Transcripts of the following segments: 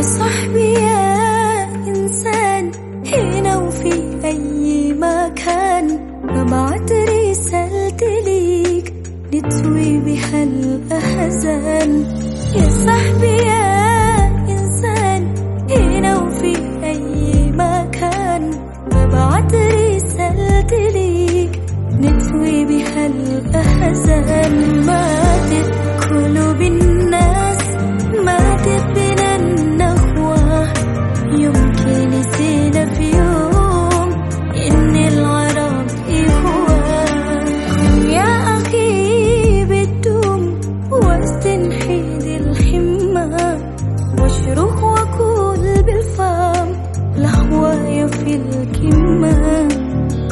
يا صاحبي يا إنسان هنا وفي أي مكان ببعت رسالتي ليك نتوي بها الأحزان. يا صاحبي يا إنسان هنا وفي أي مكان ببعت رسالتي ليك نتوي بها الأحزان.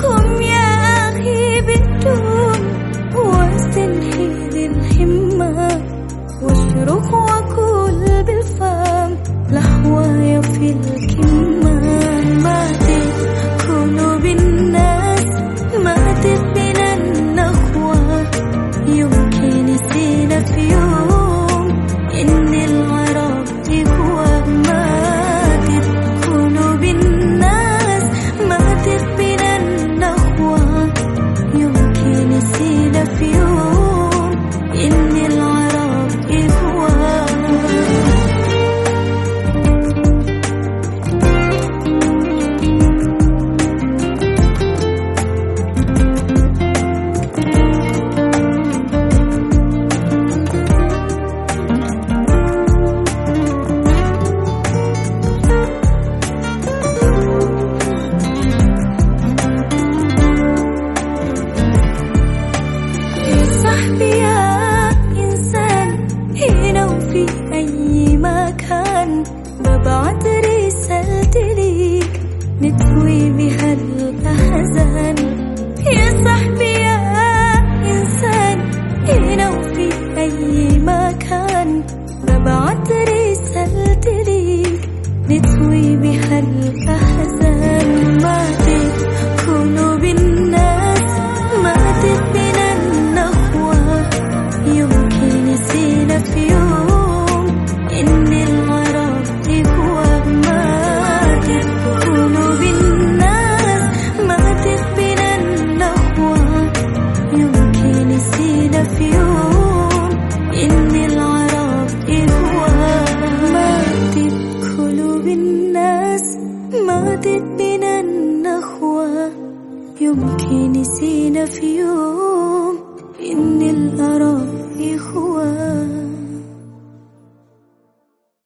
قم يا أخي بتدوم واستنحيد الحمة واشرخ وكل بالفم لهوايا في الكمة يا نتوي بها صاحبي يا إنسان هنا وفي أي مكان ببعت رسالتي ليك نتوي بها ماتت قلوب ماتت بنا النخوة يمكن نسينا في يوم